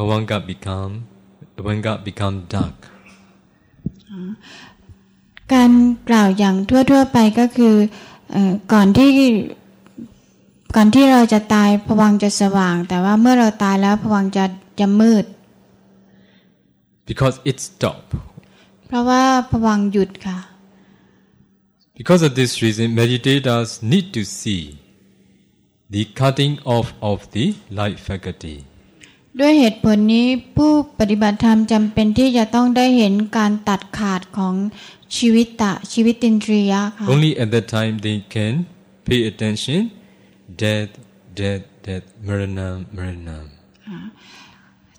bhavanga become bhavanga become dark การกล่าวอย่างทั่ว ๆ ไปก็คือก่อนที่ก่อนที่เราจะตายผวังจะสว่าง แต่ว่าเมื่อเราตายแล้วผวังจะจะมืด because it stop เพราะว่าผวังหยุดค่ะ because of this reason meditators need to see the cutting off of the light faculty ด้วยเหตุผลนี้ผู้ปฏิบัติธรรมจำเป็นที่จะต้องได้เห็นการตัดขาดของชีวิตตะชีวิตตินทรียะค่ะ Only at that time they can pay attention death death death maranam maranam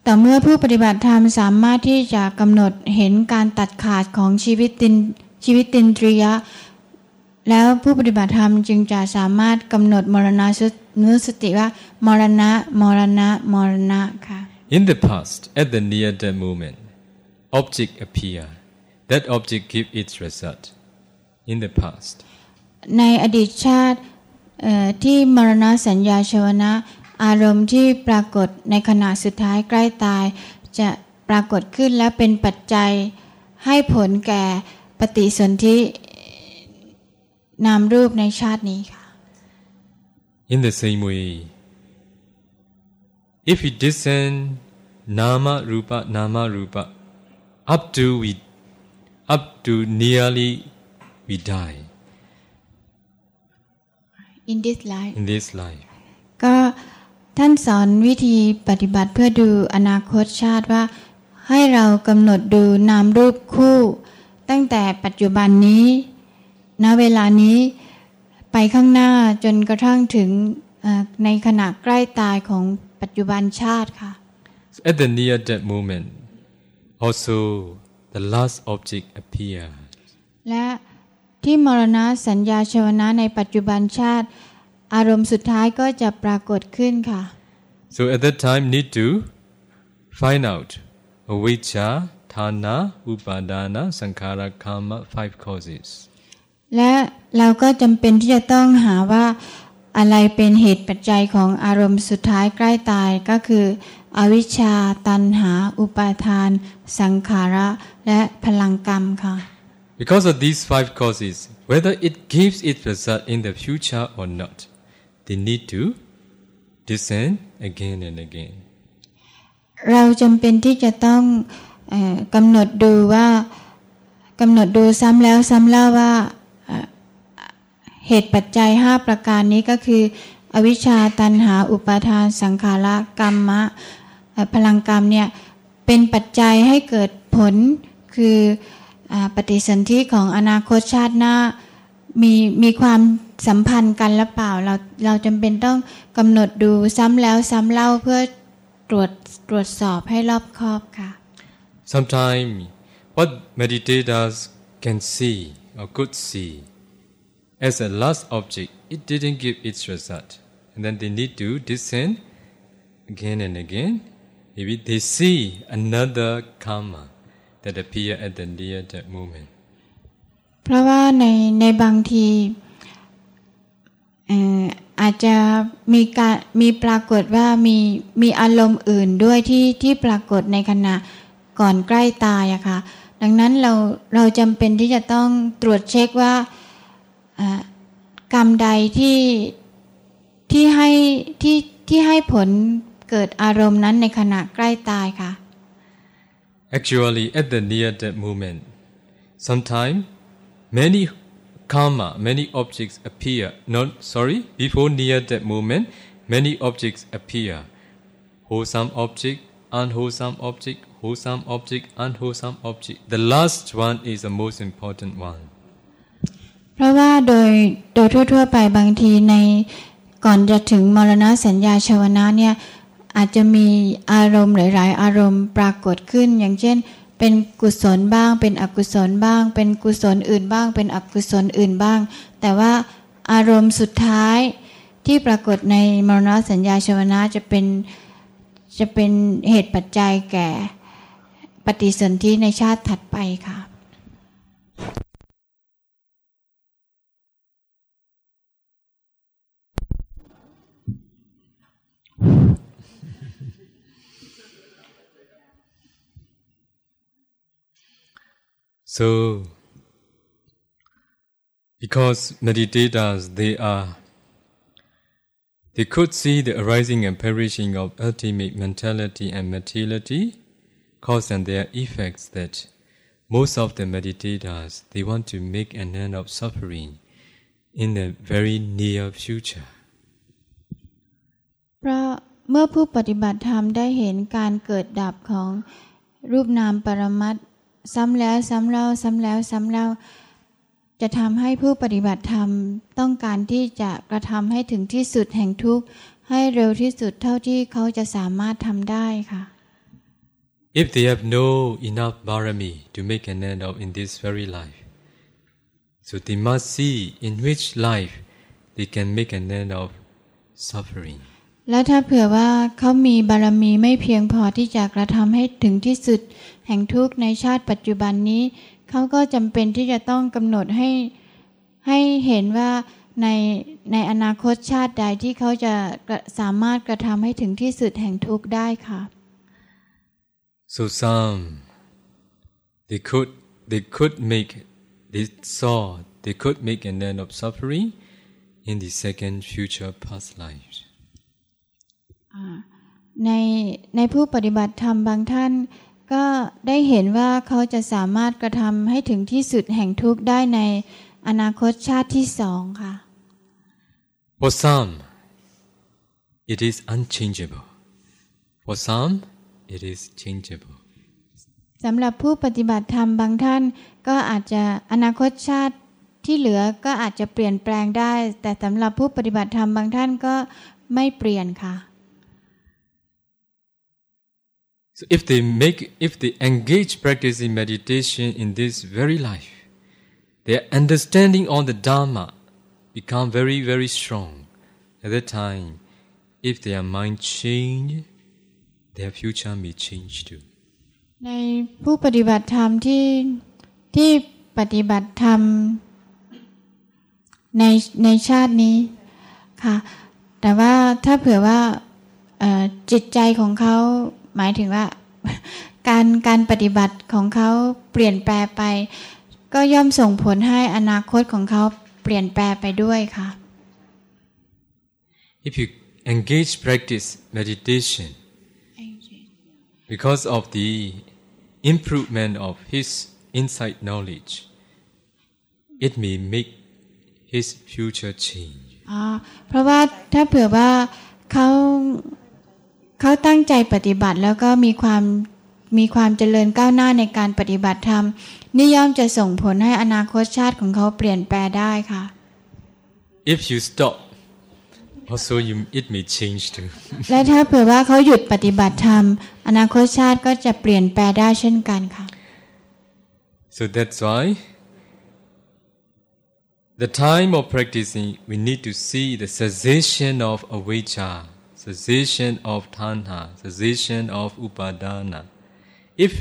แต่เมื่อผู้ปฏิบัติธรรมสามารถที่จะกำหนดเห็นการตัดขาดของชีวิตตินชีวิตตินทรียะ แล้วผู้ปฏิบัติธรรมจึงจะสามารถกำหนดมรณะนุสติว่ามรณะมรณะมรณะค่ะ In the past at the near death moment object appear that object give its result in the past ในอดีตชาติที่มรณะสัญญาชวนะ อารมณ์ที่ปรากฏในขณะสุดท้ายใกล้ตาย จะปรากฏขึ้นและเป็นปัจจัยให้ผลแก่ปฏิสนธิ นามรูปในชาตินี้ค่ะ In the same way if we discern nama rupa nama rupa up to we up to nearly we die in this life in this life ก็ท่านสอนวิธีปฏิบัติเพื่อดูอนาคตชาติว่าให้เรากำหนดดูนามรูปคู่ ตั้งแต่ปัจจุบันนี้ ณเวลานี้ไปข้างหน้าจนกระทั่งถึงในขณะใกล้ตายของปัจจุบันชาติค่ะ so at the near death moment also the last object appear และที่มรณะสัญญาชวนะในปัจจุบันชาติ อารมณ์สุดท้ายก็จะปรากฏขึ้นค่ะ so at that time need to find out avijja thana upadana sankhara karma five causes และเราก็จำเป็นที่จะต้องหาว่าอะไรเป็นเหตุปัจจัยของอารมณ์สุดท้ายใกล้ตายก็คือ อวิชชาตันหา อุปาทาน สังขาระ และพลังกรรมค่ะ Because of these five causes whether it gives its result in the future or not they need to discern again and again เราจำเป็นที่จะต้องกำหนดดูว่ากำหนดดูซ้ำแล้วซ้ำเล่าว่า เหตุปัจจัย 5 ประการนี้ก็คือ อวิชชาตันหาอุปาทานสังขารกรรมะพลังกรรมเนี่ยเป็นปัจจัยให้เกิดผลคืออปฏิสนธิของอนาคตชาติหน้ามีมีความสัมพันธ์กันหรือเปล่าเราเราจำเป็นต้องกำหนดดูซ้ำแล้วซ้ำเล่าเพื่อตรวจตรวจสอบให้รอบคอบค่ะ Sometimes what meditators can see or could see as a last object, it didn't give its result. And then they need to discern again and again. Maybe they see another karma that appear at the near that moment. เพราะว่าในในบางทีอาจจะมีการมีปรากฏว่ามีมีอารมณ์อื่นด้วยที่ที่ปรากฏในขณะก่อนใกล้ตายอะค่ะดังนั้นเราเราจำเป็นที่จะต้องตรวจเช็คว่า กรรมใดที่ที่ให้ที่ที่ให้ผลเกิดอารมณ์นั้นในขณะใกล้ตายค่ะ Actually at the near death moment sometime many karma many objects appear not sorry before near death moment many objects appear wholesome object unwholesome object wholesome object unwholesome object the last one is the most important one ราะว่าโดยโดยทั่ว ๆ ไปบางทีในก่อนจะถึงมรณะสัญญาชวนะเนี่ยอาจจะมีอารมณ์หลาย ๆ อารมณ์ปรากฏขึ้น อย่างเช่น เป็นกุศลบ้าง เป็นอกุศลบ้าง เป็นกุศลอื่นบ้าง เป็นอกุศลอื่นบ้าง แต่ว่าอารมณ์สุดท้ายที่ปรากฏในมรณะสัญญาชวนะจะเป็นจะเป็นเหตุปัจจัยแก่ปฏิสนธิในชาติถัดไปค่ะ So, because meditators, they are, they could see the arising and perishing of ultimate mentality and materiality, cause and their effects that most of the meditators, they want to make an end of suffering in the very near future. เพราะเมื่อผู้ปฏิบัติธรรมได้เห็นการเกิดดับของรูปนามปรมัตถ์ ซ้ำแล้วซ้ำเล่าซ้ำแล้วซ้ำเล่า จะทำให้ผู้ปฏิบัติธรรมต้องการที่จะกระทำให้ถึงที่สุดแห่งทุกข์ให้เร็วที่สุดเท่าที่เขาจะสามารถทำได้ค่ะ If they have no enough barami to make an end of in this very life, so they must see in which life they can make an end of suffering. และถ้าเผื่อว่าเขามีบารมีไม่เพียงพอที่จะกระทำให้ถึงที่สุด แห่งทุกข์ในชาติปัจจุบันนี้ เขาก็จำเป็นที่จะต้องกำหนดให้ให้เห็นว่าในในอนาคตชาติใดที่เขาจะะสามารถกระทำให้ถึงที่สุดแห่งทุกข์ได้ค่ะ So some they could they could make they saw they could make an end of suffering in the second future past lives. ในในผู้ปฏิบัติธรรมบางท่าน ก็ได้เห็นว่าเขาจะสามารถกระทำให้ถึงที่สุดแห่งทุกข์ได้ในอนาคตชาติที่สองค่ะ For some, it is unchangeable. For some, it is changeable. สำหรับผู้ปฏิบัติธรรมบางท่าน ก็อาจจะอนาคตชาติที่เหลือก็อาจจะเปลี่ยนแปลงได้ แต่สำหรับผู้ปฏิบัติธรรมบางท่านก็ไม่เปลี่ยนค่ะ So if they make if they engage practicing meditation in this very life, their understanding on the Dharma become very, very strong. At that time, if their mind change, their future may change too. ในผู้ปฏิบัติธรรมที่ที่ปฏิบัติธรรมในในชาตินี้ค่ะ แต่ว่าถ้าเผื่อว่าเอ่อจิตใจของเขา หมายถึงว่า การการปฏิบัติของเขาเปลี่ยนแปลไป ก็ย่อมส่งผลให้อนาคตของเขาเปลี่ยนแปลไปด้วยค่ะ If you engage practice meditation because of the improvement of his insight knowledge, it may make his future change. อ๋อเพราะว่าถ้าเผื่อว่าเขา เขาตั้งใจปฏิบัติแล้วก็มีความมีความเจริญก้าวหน้าในการปฏิบัติธรรมนี่ย่อมจะส่งผลให้อนาคตชาติของเขาเปลี่ยนแปลได้ค่ะ If you stop, also you, it may change too. และถ้าเผื่อว่าเขาหยุดปฏิบัติธรรม อนาคตชาติก็จะเปลี่ยนแปลได้เช่นกันค่ะ So that's why the time of practicing, we need to see the cessation of avijja, cessation of tanha, cessation of upadana. If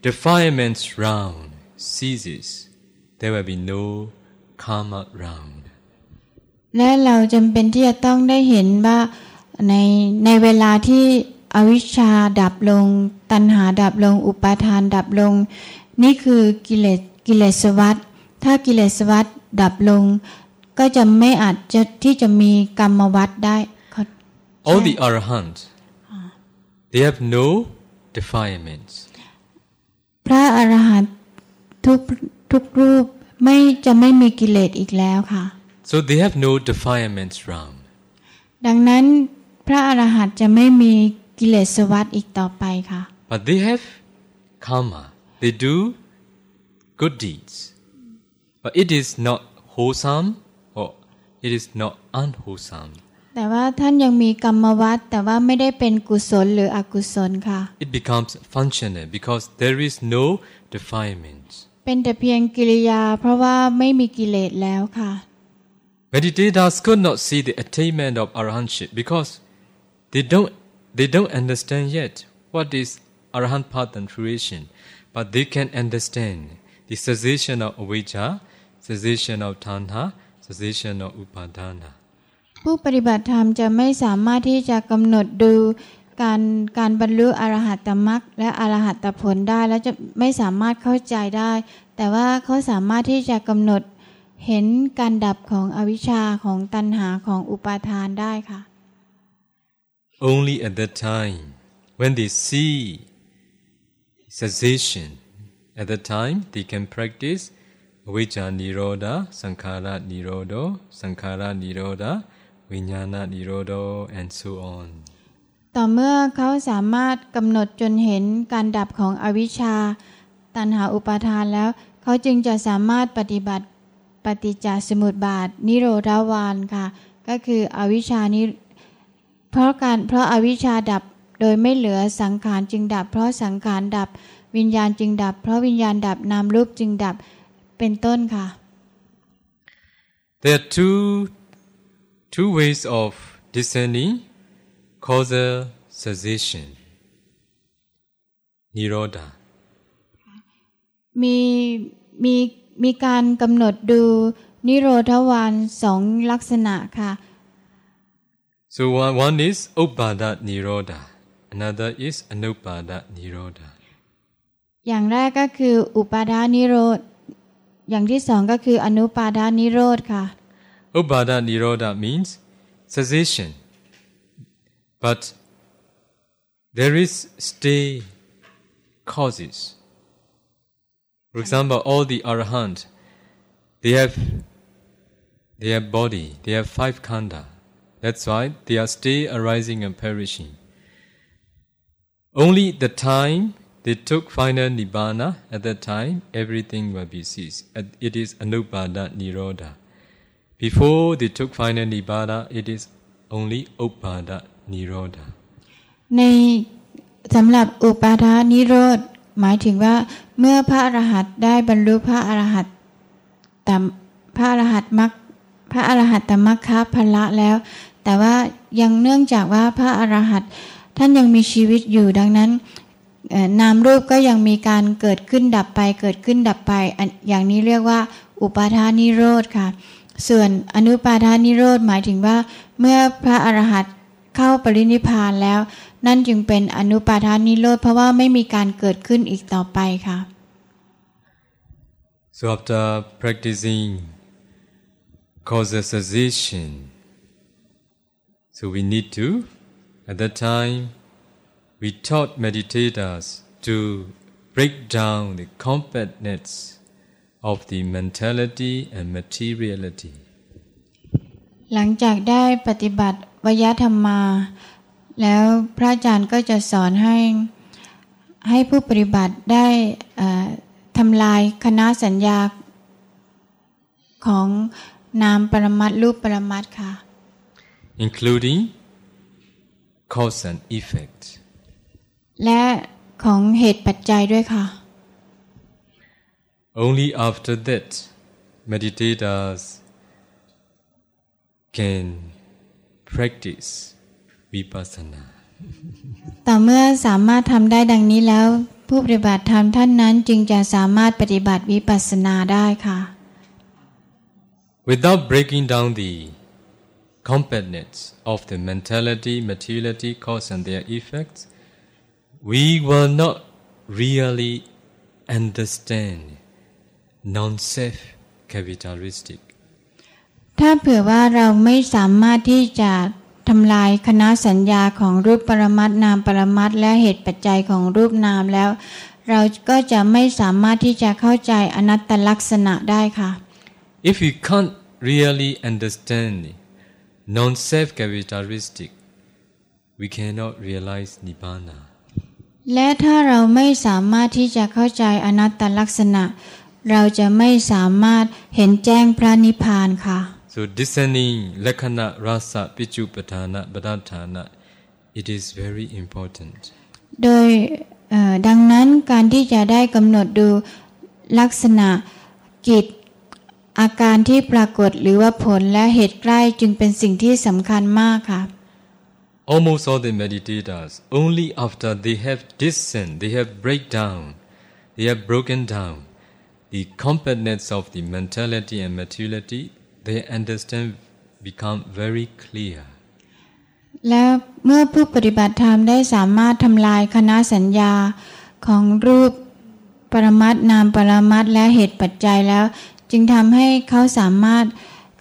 defilements round ceases, there will be no karma round. และเราจำเป็นที่จะต้องได้เห็นว่าในในเวลาที่อวิชชาดับลง ตัณหาดับลง อุปาทานดับลง นี่คือกิเลสกิเลสวัฏถ้ากิเลสวัฏดับลง ก็จะไม่อาจจะที่จะมีกรรมวัฏได้ All the arahants, they have no defilements. พระอรหันต์ทุกทุกรูปไม่จะไม่มีกิเลสอีกแล้วค่ะ So they have no defilements round. ดังนั้นพระอรหันต์จะไม่มีกิเลสวัฏอีกต่อไปค่ะ But they have karma. They do good deeds. But it is not wholesome or it is not unwholesome. แต่ว่าท่านยังมีกรรมวัฏแต่ว่าไม่ได้เป็นกุศลหรืออกุศลค่ะ It becomes functional because there is no defilements. เป็นแต่เพียงกิริยาเพราะว่าไม่มีกิเลสแล้วค่ะ Meditators could not see the attainment of arahantship because they don't they don't understand yet what is arahant path and fruition, but they can understand the cessation of avijja, cessation of tanha, cessation of upadana. ผู้ปฏิบัติธรรมจะไม่สามารถที่จะกำหนดดูการการบรรลุอรหัตมรรคและอรหัตผลได้แล้วจะไม่สามารถเข้าใจได้ แต่ว่าเขาสามารถที่จะกำหนดเห็นการดับของอวิชชาของตัณหาของอุปาทานได้ค่ะ Only at that time when they see cessation at that time they can practice avijja nirodha sankhara nirodho sankhara nirodha vinyana nirodho and so on ต่อเมื่อเขาสามารถกำหนดจนเห็นการดับของอวิชชา ตัณหาอุปาทานแล้ว เขาจึงจะสามารถปฏิบัติปฏิจจสมุปบาท นิโรธาวานค่ะ ก็คืออวิชชานี้เพราะการเพราะอาวิชชาดับโดยไม่เหลือสังขารจึงดับ เพราะสังขารดับ วิญญาณจึงดับ เพราะวิญญาณดับนามรูปจึงดับเป็นต้นค่ะ There are two two ways of discerning causal cessation nirodha มีมีมีการกำหนดดูนิโรธวานสองลักษณะค่ะ So one, one is upada nirodha another is anupada nirodha อย่างแรกก็คืออุปาทานิโรธ อย่างที่สองก็คืออนุปาทานิโรธค่ะ upada nirodha means cessation. But there is stay causes. For example all the arahant they have they have body they have five khanda. That's why they are stay arising and perishing. Only the time they took final nibbana at that time everything will be ceased. It is anupada nirodha before they took final nibbana it is only upada nirodha ในสำหรับอุปาทานิโรธ หมายถึงว่า เมื่อพระอรหันต์ได้บรรลุพระอรหันต์แตามพระอรหันต์มรรคพระอรหันตมรรคพละแล้ว แต่ว่ายังเนื่องจากว่าพระอรหันต์ท่านยังมีชีวิตอยู่ดังนั้นนามรูปก็ยังมีการเกิดขึ้นดับไป เกิดขึ้นดับไปอันอย่างนี้เรียกว่า อุปาทานิโรธค่ะ ส่วนอนุปาทานิโรธหมายถึงว่า เมื่อพระอรหันต์เข้าปรินิพานแล้ว นั่นจึงเป็นอนุปาทานิโรธเพราะว่าไม่มีการเกิดขึ้นอีกต่อไปค่ะ So after practicing causal cessation, so we need to, at that time, we taught meditators to break down the compactness of the mentality and materiality. หลังจากได้ปฏิบัติวยธรรมมา แล้วพระอาจารย์ก็จะสอนให้ให้ผู้ปฏิบัติได้เอ่อทำลายคณะสัญญาของนามปรมัตถ์รูปปรมัตถ์ค่ะ including cause and effect. และของเหตุปัจจัยด้วยค่ะ Only after that, meditators can practice vipassana. ต่อเมื่อสามารถทำได้ดังนี้แล้ว ผู้ปฏิบัติธรรมท่านนั้นจึงจะสามารถปฏิบัติวิปัสสนาได้ค่ะ Without breaking down the compactness of the mentality, materiality, cause, and their effects, we will not really understand non-self characteristic. ถ้าเผื่อว่าเราไม่สามารถที่จะทำลายคณะสัญญาของรูปปรมัตถ์นามปรมัตถ์และเหตุปัจจัยของรูปนามแล้ว เราก็จะไม่สามารถที่จะเข้าใจอนัตตลักษณะได้ค่ะ If we can't really understand non-self characteristic, we cannot realize nibbana. และถ้าเราไม่สามารถที่จะเข้าใจอนัตตลักษณะ เราจะไม่สามารถเห็นแจ้งพระนิพพานค่ะ So discerning lakkhana, rasa, pichupatana, padathana, it is very important. โดยเอ่อดังนั้นการที่จะได้กำหนดดูลักษณะกิจอาการที่ปรากฏหรือว่าผลและเหตุใกล้จึงเป็นสิ่งที่สำคัญมากค่ะ Almost all the meditators, only after they have discerned, they have break down, they have broken down the compactness of the mentality and materiality, their understand become very clear. แล้วเมื่อผู้ปฏิบัติธรรมได้สามารถทำลายคณะสัญญาของรูปปรมัตถ์นามปรมัตถ์และเหตุปัจจัยแล้ว จึงทำให้เขาสามารถ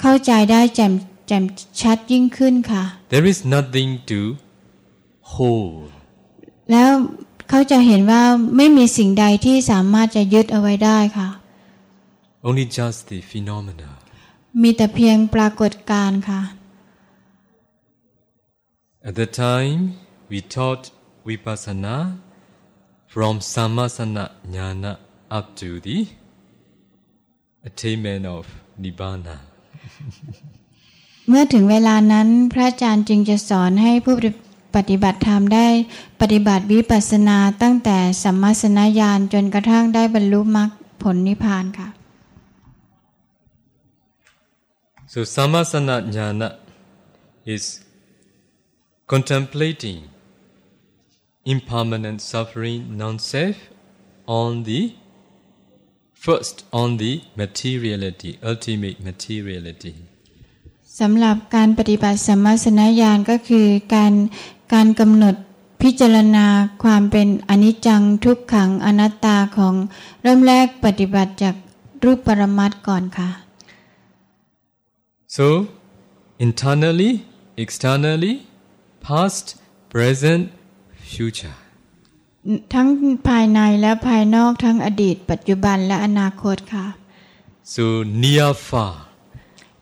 เข้าใจได้แจ่มแจ่มชัดยิ่งขึ้นค่ะ There is nothing to hold. แล้ว เขาจะเห็นว่าไม่มีสิ่งใดที่สามารถจะยึดเอาไว้ได้ค่ะ Only just the phenomena. มีแต่เพียงปรากฏการณ์ค่ะ At the time, we taught vipassana from samasana jnana up to the attainment of nibbana. เมื่อถึงเวลานั้นพระอาจารย์จึงจะสอนให้ผู้ ปฏิบัติธรรมได้ปฏิบัติวิปัสสนาตั้งแต่สัมมาสนญาณจนกระทั่งได้บรรลุมรรคผลนิพพานค่ะ So samasana jnana is contemplating impermanent suffering non-self on the first on the materiality ultimate materiality สำหรับการปฏิบัติสัมมาสนญาณก็คือการ การกำหนดพิจารณาความเป็นอนิจจังทุกขังอนัตตาของเริ่มแรกปฏิบัติจากรูปปรมัตถ์ก่อนค่ะ So internally externally past present future ทั้งภายในและภายนอกทั้งอดีต ปัจจุบันและอนาคตค่ะ so near far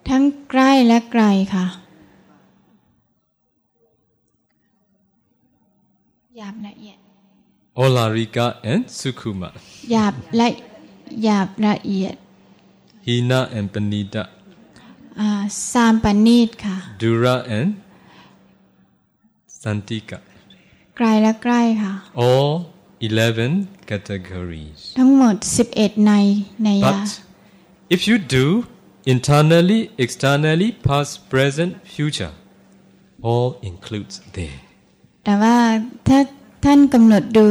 ทั้งใกล้และไกลค่ะ หยาบละเอียด olarika and sukhuma หยาบและหยาบละเอียด hina and panita อ่าสามปณีตค่ะ dura and santika ไกลและใกล้ค่ะ all 11 categories ทั้งหมด 11 ในในยา but if you do internally externally past present future all includes there แต่ว่าถ้าท่านกำหนดดู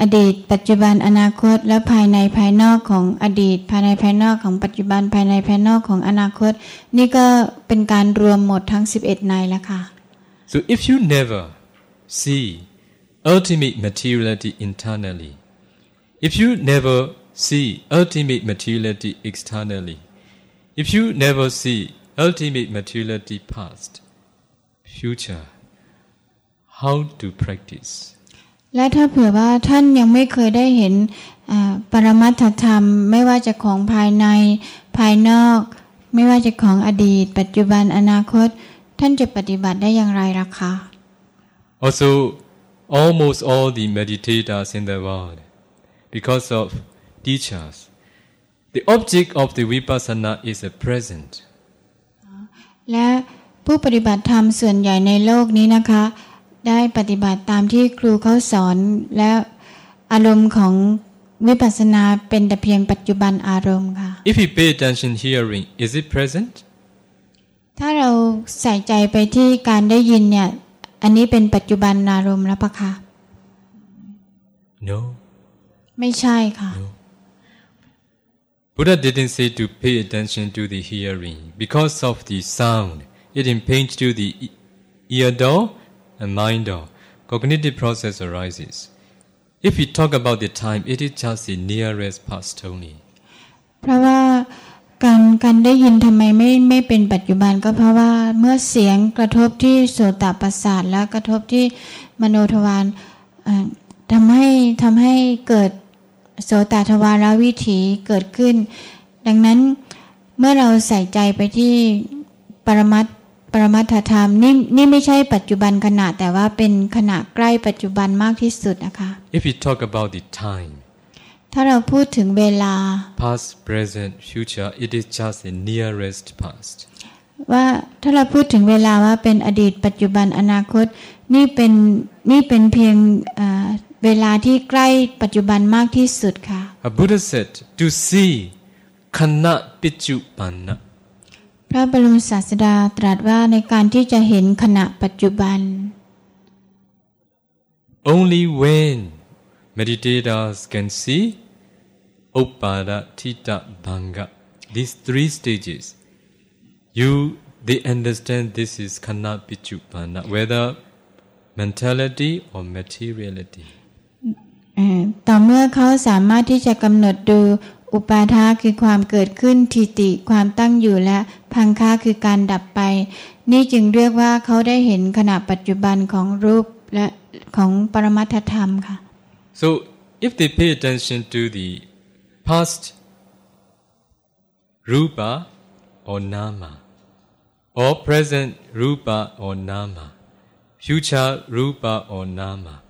อดีต ปัจจุบันอนาคต และภายในภายนอกของอดีต ภายในภายนอกของปัจจุบันภายในภายนอกของอนาคต นี่ก็เป็นการรวมหมดทั้ง 11 ในแล้วค่ะ So if you never see ultimate materiality internally, if you never see ultimate materiality externally, if you never see ultimate materiality past, future, how to practice? และถ้าเผื่อว่าท่านยังไม่เคยได้เห็นอ่าปรมัตถธรรม ไม่ว่าจะของภายในภายนอก ไม่ว่าจะของอดีต ปัจจุบันอนาคต ท่านจะปฏิบัติได้อย่างไรล่ะคะ Also, almost all the meditators in the world, because of teachers, the object of the vipassana is a present. และผู้ปฏิบัติธรรมส่วนใหญ่ในโลกนี้นะคะ ได้ปฏิบัติตามที่ครูเขาสอนและอารมณ์ของวิปัสสนาเป็นแต่เพียงปัจจุบันอารมณ์ค่ะ If we pay attention hearing, is it present? ถ้าเราใส่ใจไปที่การได้ยินเนี่ย อันนี้เป็นปัจจุบันอารมณ์แล้วปะคะ No. ไม่ใช่ค่ะ Buddha didn't say to pay attention to the hearing because of the sound. It impinges to the e- ear door and mind or Cognitive process arises. If we talk about the time, it is just the nearest past only. เพราะว่าการการได้ยินทำไมไม่ไม่เป็นปัจจุบันก็เพราะว่าเมื่อเสียงกระทบที่โสตประสาทและกระทบที่มโนทวารทำให้ทำให้เกิดโสตทวารวิถีเกิดขึ้น ดังนั้นเมื่อเราใส่ใจไปที่ปรมัตถ ปรมัตถธรรมนี่นี่ไม่ใช่ปัจจุบันขณะแต่ว่าเป็นขณะใกล้ปัจจุบันมากที่สุดนะคะ If we talk about the time, ถ้าเราพูดถึงเวลา past, present, future, it is just the nearest past. ว่าถ้าเราพูดถึงเวลาว่าเป็นอดีต ปัจจุบันอนาคต นี่เป็นนี่เป็นเพียงเอ่อเวลาที่ใกล้ปัจจุบันมากที่สุดค่ะ A Buddha said to see kana pichu panna. พระบรมศาสดาตรัสว่าในการที่จะเห็นขณะปัจจุบัน Only when meditators can see Uppada, Tita, Bhanga, these three stages, you they understand this is khana pichupana, whether mentality or materiality. เอ่อต่อเมื่อเขาสามารถที่จะกำหนดดู อุปาทาคือความเกิดขึ้นทิติความตั้งอยู่และพังค่าคือการดับไป นี่จึงเรียกว่าเขาได้เห็นขณะปัจจุบันของรูปและของปรมัตถธรรมค่ะ So, if they pay attention to the past rupa or nama, or present rupa or nama, future rupa or nama,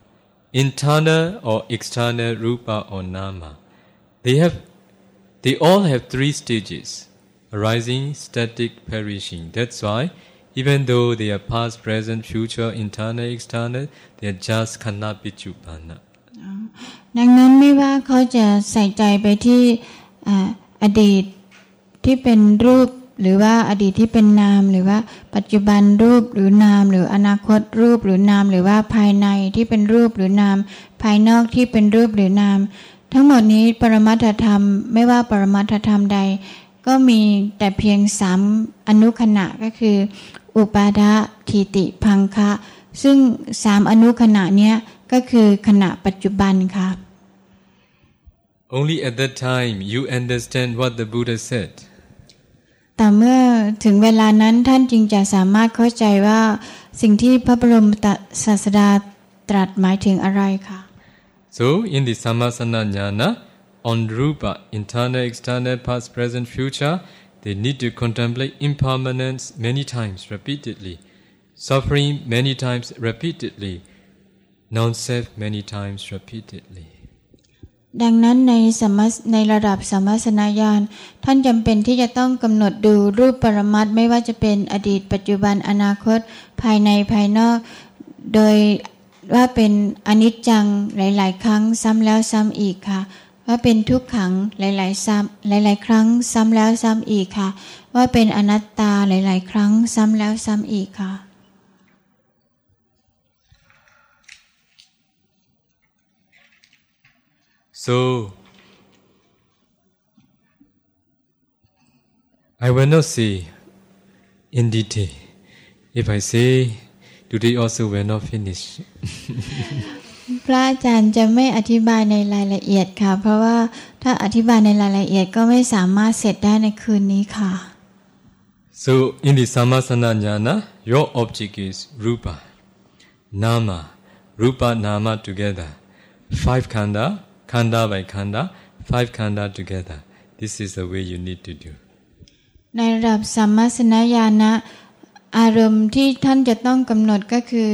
internal or external rupa or nama, they have, they all have three stages: arising, static, perishing. That's why. Even though they are past, present, future, internal, external, they are just khanna pichupana. ดังนั้นไม่ว่าเขาจะใส่ใจไปที่อดีตที่เป็นรูปหรือว่าอดีตที่เป็นนาม หรือว่าปัจจุบันรูปหรือนาม หรืออนาคตรูปหรือนาม หรือว่าภายในที่เป็นรูปหรือนาม ภายนอกที่เป็นรูปหรือนาม ทั้งหมดนี้ปรมัตถธรรมไม่ว่าปรมัตถธรรมใด ก็มีแต่เพียงสามอนุขณะก็คือ อุปาทะทีติพังคะ ซึ่งสามอนุขณะเนี้ยก็คือขณะปัจจุบันค่ะ Only at that time you understand what the Buddha said. แต่เมื่อถึงเวลานั้นท่านจึงจะสามารถเข้าใจว่าสิ่งที่พระบรมศาสดาตรัสหมายถึงอะไรค่ะ So, in the samasana jnana, on Rupa, internal, external, past, present, future, they need to contemplate impermanence many times, repeatedly, suffering many times, repeatedly, non-self many times, repeatedly. ดังนั้นในสมในระดับสมัสนาญาณท่านจำเป็นที่จะต้องกำหนดดูรูปปรมัตไม่ว่าจะเป็นอดีตปัจจุบันอนาคต ภายในภายนอก โดย ว่าเป็นอนิจจังหลาย ๆ ครั้งซ้ำแล้วซ้ำอีกค่ะ ว่าเป็นทุกขังหลาย ๆ ซ้ำหลาย ๆ ครั้งซ้ำแล้วซ้ำอีกค่ะ ว่าเป็นอนัตตาหลาย ๆ ครั้งซ้ำแล้วซ้ำอีกค่ะ So, I will not say in detail. If I say, today also will not finish. พระอาจารย์จะไม่อธิบายในรายละเอียดค่ะ เพราะว่าถ้าอธิบายในรายละเอียดก็ไม่สามารถเสร็จได้ในคืนนี้ค่ะ So, in the Sammasana Jnana, your object is Rupa, Nama, Rupa, Nama together. Five khanda, khanda by khanda, five khanda together. This is the way you need to do. ในระดับสัมมาสนญาณะ อารมณ์ที่ท่านจะต้องกำหนดก็คือ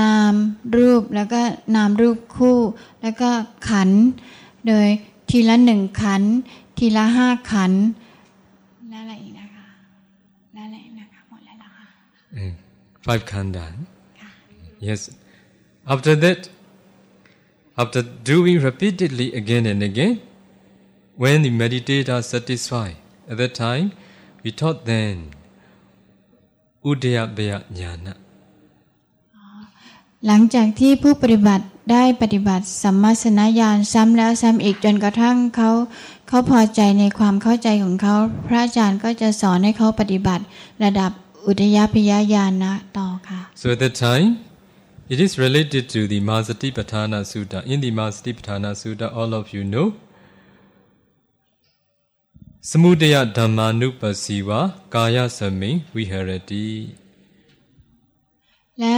นามรูปแล้วก็นามรูปคู่ แล้วก็ขันธ์โดยทีละหนึ่งขันธ์ทีละห้าขันธ์และอะไรอีกนะคะและอะไรอีกนะคะหมดแล้วเหรอคะ Mm. Five khanda. Yes. After that, after doing repeatedly again and again, when the meditator are satisfied, at that time, we taught them Udayabaya Jnana. หลังจากที่ผู้ปฏิบัติได้ปฏิบัติสัมมาสนญาณซ้ำแล้วซ้ำอีกจนกระทั่งเขาเขาพอใจในความเข้าใจของเขา พระอาจารย์ก็จะสอนให้เขาปฏิบัติระดับอุทยพยญาณะต่อค่ะ So at that time, it is related to the Masatipatthana Sutta. In the Masatipatthana Sutta, all of you know, Samudaya Dhammanupasiva Kaya Sami Viharati. และ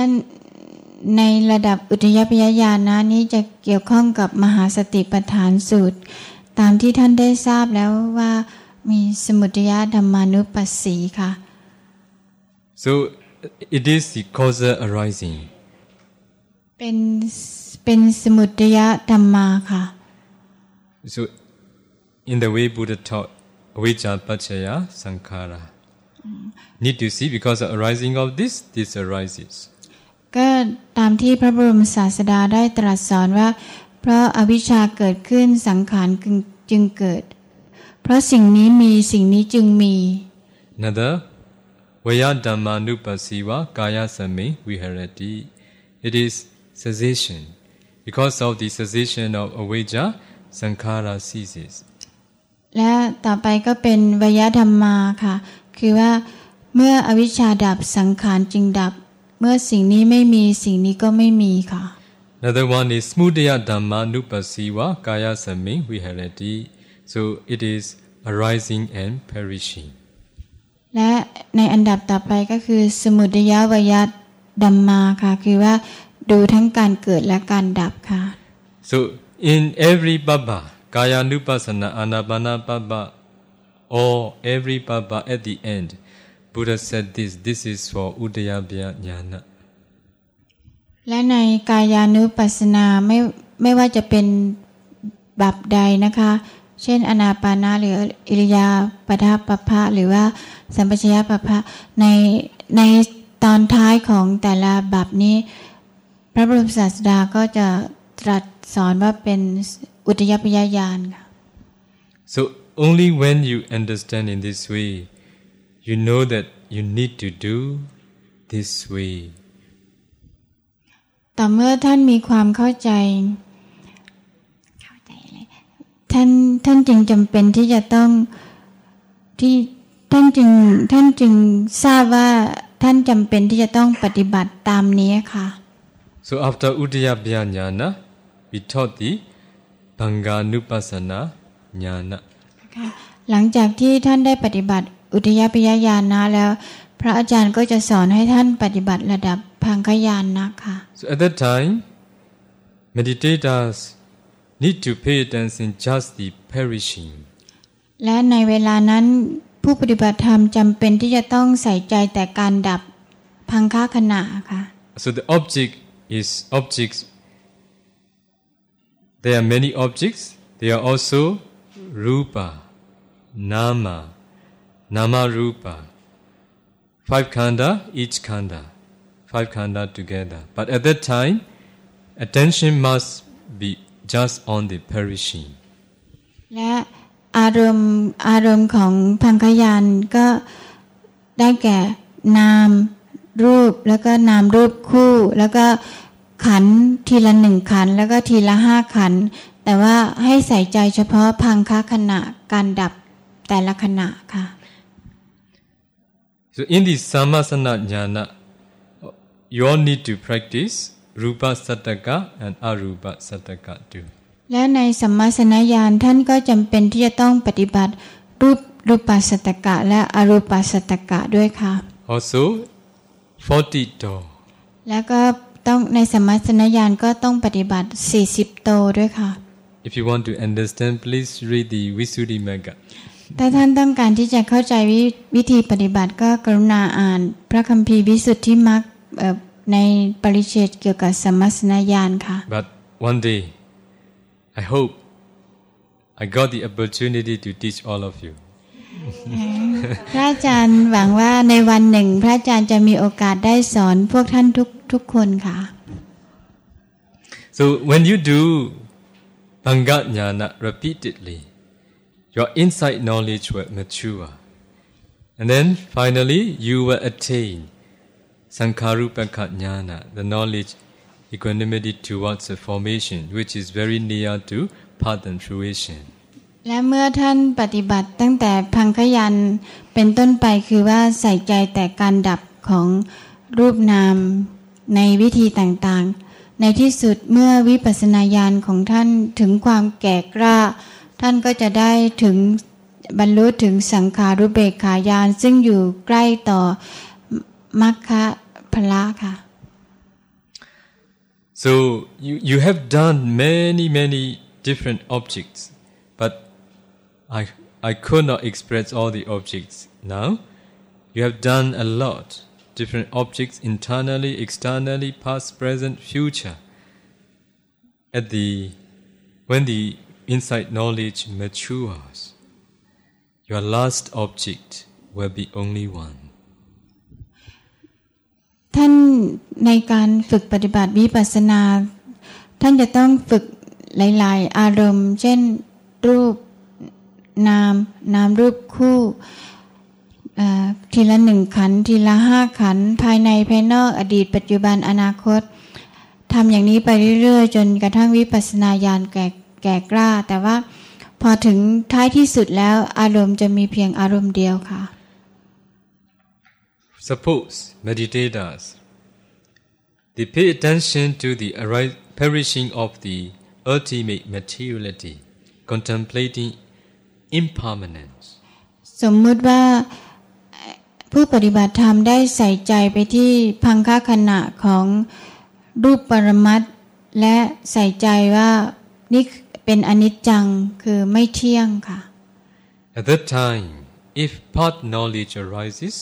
ในระดับอุทยพยญาณะนี้จะเกี่ยวข้องกับมหาสติปัฏฐานสูตร ตามที่ท่านได้ทราบแล้วว่ามีสมุทยธรรมานุปัสสีค่ะ So it is the causal arising. เป็นเป็นสมุทยธรรมาค่ะ So in the way Buddha taught, avijja pachaya sankhara. Need to see because the arising of this, this arises. ก็ตามที่พระบรมศาสดาได้ตรัสสอนว่า เพราะอาวิชชาเกิดขึ้นสังขารจึงเกิด เพราะสิ่งนี้มีสิ่งนี้จึงมี Another, vaya dhammanupasiva kaya sami viharati. It is cessation. Because of the cessation of avijja, sankhara ceases. และต่อไปก็เป็นวยธรรมมาค่ะ คือว่าเมื่ออวิชชาดับสังขารจึงดับ เมื่อสิ่งนี้ไม่มีสิ่งนี้ก็ไม่มีค่ะ Another one is smudaya dhamma nupasiva kaya samin viharati. So it is arising and perishing. และในอันดับต่อไปก็คือ สมุทยวยยัตดัมมาค่ะ คือว่าดูทั้งการเกิดและการดับค่ะ So in every baba, kaya nupassana, anapana baba, or every baba at the end, Buddha said this, this is for Udayabhya jnana. และในกายานุปัสสนาไม่ไม่ว่าจะเป็นบับใดนะคะ เช่นอนาปานาหรืออิริยาปทปภะหรือว่าสัมปชัญญะปภะในในตอนท้ายของแต่ละบับนี้ พระบรมศาสดาก็จะตรัสสอนว่าเป็น อุทยพยายานค่ะ So only when you understand in this way, you know that you need to do this way. ต่อเมื่อท่านมีความเข้าใจเข้าใจเลยท่านท่านจึงจำเป็นที่จะต้องที่ท่านจึงท่านจึงทราบว่าท่านจำเป็นที่จะต้องปฏิบัติตามนี้ค่ะ So after Udayabhya jnana, we taught the Bhanga Nupassana jnana. ค่ะหลังจากที่ท่านได้ปฏิบัติอุทยพยายานนะแล้ว พระอาจารย์ก็จะสอนให้ท่านปฏิบัติระดับพังคยานนะคะ So at that time, meditators need to pay attention just the perishing. และในเวลานั้นผู้ปฏิบัติธรรมจำเป็นที่จะต้องใส่ใจแต่การดับพังค่าขณะค่ะ So the object is objects. There are many objects. They are also rupa, nama, nama rupa. Five khanda, each khanda. Five khanda together. But at that time, attention must be just on the perishing. และอารมณ์อารมณ์ของพังคยานก็ได้แก่นามรูปแล้วก็นามรูปคู่ แล้วก็ ขันธ์ทีละหนึ่งขันธ์แล้วก็ทีละห้าขันธ์แต่ว่าให้ใส่ใจเฉพาะพังคขณะการดับแต่ละขณะค่ะ So in the Samasana jnana, you all need to practice Rupa Sattaka and Arupa Sattaka too. และในสัมมาสนญาณท่านก็จำเป็นที่จะต้องปฏิบัติรูปรูปัสสตกะและอรูปัสสตกะด้วยค่ะ Also, 40 door. แล้วก็ ต้องในสัมมาสนญาณก็ต้องปฏิบัติ 40 โตด้วยค่ะ If you want to understand, please read the Visuddhimagga. ถ้าท่านต้องการที่จะเข้าใจวิวิธีปฏิบัติก็กรุณาอ่าน พระคัมภีร์วิสุทธิมรรคเอ่อในปริเชตเกี่ยวกับสัมมาสนญาณค่ะ But one day, I hope I got the opportunity to teach all of you. พระอาจารย์หวังว่าในวันหนึ่ง พระอาจารย์จะมีโอกาสได้สอนพวกท่านทุก ทุกคนค่ะ So when you do Bhanga Jnana repeatedly, your insight knowledge will mature. And then finally, you will attain Sankharupaka Jnana, the knowledge equanimity towards a formation, which is very near to path and fruition. และเมื่อท่านปฏิบัติตั้งแต่พังคยันเป็นต้นไปคือว่าใส่ใจแต่การดับของรูปนาม ในวิธีต่างๆ ในที่สุดเมื่อวิปัสสนาญาณของท่านถึงความแก่กล้า ท่านก็จะได้ถึงบรรลุถึงสังขารุเบกขายานซึ่งอยู่ใกล้ต่อมัคคะพละค่ะ So you, you have done many, many different objects, but I, I could not express all the objects now. You have done a lot, different objects internally, externally, past, present, future. At the when the insight knowledge matures, your last object will be only one. ท่านในการฝึกปฏิบัติวิปัสสนา ท่านจะต้องฝึกหลาย ๆ อารมณ์ เช่นรูปนาม นามรูปคู่เอ่อ ทีละหนึ่งขันธ์ทีละห้าขันธ์ภายในภายนอกอดีต ปัจจุบันอนาคตทำอย่างนี้ไปเรื่อยๆ จนกระทั่งวิปัสสนาญาณแก่แก่กล้า แต่ว่าพอถึงท้ายที่สุดแล้วอารมณ์จะมีเพียงอารมณ์เดียวค่ะ Suppose meditators they pay attention to the arise, perishing of the ultimate materiality, contemplating impermanence. สมมุติว่าเอ่อ ผู้ปฏิบัติธรรมได้ใส่ใจไปที่พังคขณะของรูปปรมัตถ์และใส่ใจว่านี่เป็นอนิจจังคือไม่เที่ยงค่ะ At that time, if part knowledge arises,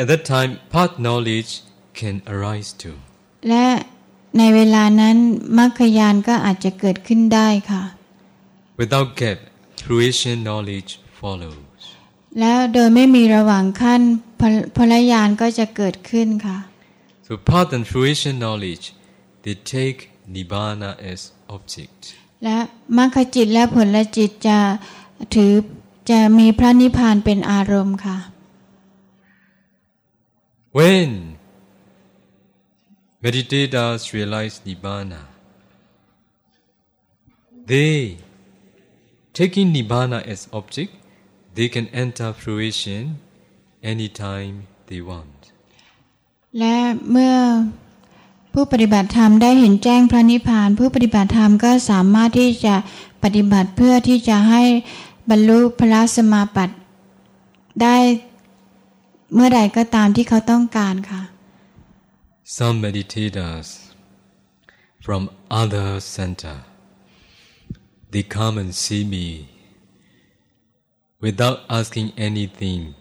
at that time part knowledge can arise too. และในเวลานั้นมรรคยานก็อาจจะเกิดขึ้นได้ค่ะ Without gap, fruition knowledge follows. แล้วโดยไม่มีระหว่างขั้นพลพลยานก็จะเกิดขึ้นค่ะ So part and fruition knowledge, they take nibbana as object. และมรรคจิตและผลจิตจะถือจะมีพระนิพพานเป็นอารมณ์ค่ะ When meditators realize nibbana, they taking nibbana as object, they can enter fruition anytime they want. และเมื่อผู้ปฏิบัติธรรมได้เห็นแจ้งพระนิพพาน ผู้ปฏิบัติธรรมก็สามารถที่จะปฏิบัติเพื่อที่จะให้บรรลุพระสมาบัติได้เมื่อใดก็ตามที่เขาต้องการค่ะ Some meditators from other center, they come and see me without asking anything.